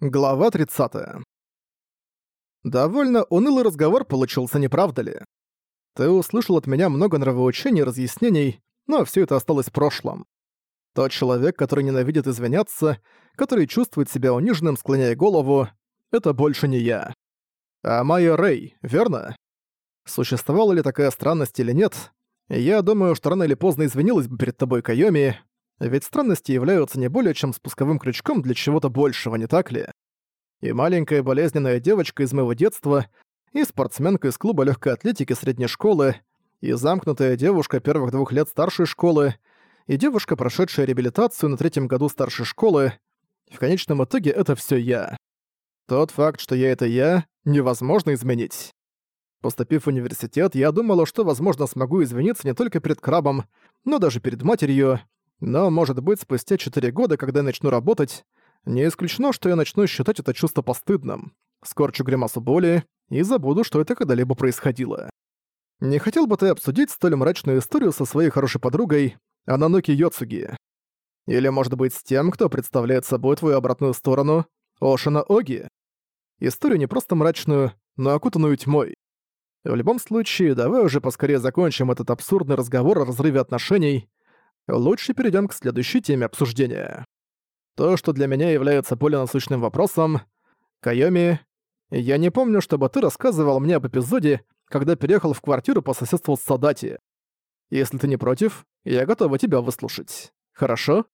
Глава 30. Довольно унылый разговор получился, не правда ли? Ты услышал от меня много нравоучений и разъяснений, но все это осталось в прошлом. Тот человек, который ненавидит извиняться, который чувствует себя униженным, склоняя голову, это больше не я. А Майя Рэй, верно? Существовала ли такая странность или нет? Я думаю, что рано или поздно извинилась бы перед тобой Кайоми, ведь странности являются не более чем спусковым крючком для чего-то большего, не так ли? И маленькая болезненная девочка из моего детства, и спортсменка из клуба легкой атлетики средней школы, и замкнутая девушка первых двух лет старшей школы, и девушка, прошедшая реабилитацию на третьем году старшей школы. В конечном итоге это все я. Тот факт, что я это я, невозможно изменить. Поступив в университет, я думала, что, возможно, смогу извиниться не только перед крабом, но даже перед матерью, но, может быть, спустя 4 года, когда я начну работать, не исключено, что я начну считать это чувство постыдным, скорчу гримасу боли и забуду, что это когда-либо происходило. Не хотел бы ты обсудить столь мрачную историю со своей хорошей подругой Ананоки Йоцуги? Или, может быть, с тем, кто представляет собой твою обратную сторону, Ошина Оги? Историю не просто мрачную, но окутанную тьмой. В любом случае, давай уже поскорее закончим этот абсурдный разговор о разрыве отношений, лучше перейдем к следующей теме обсуждения. То, что для меня является более насущным вопросом, Кайоми, я не помню, чтобы ты рассказывал мне об эпизоде, когда переехал в квартиру по соседству с Садати. Если ты не против, я готова тебя выслушать. Хорошо?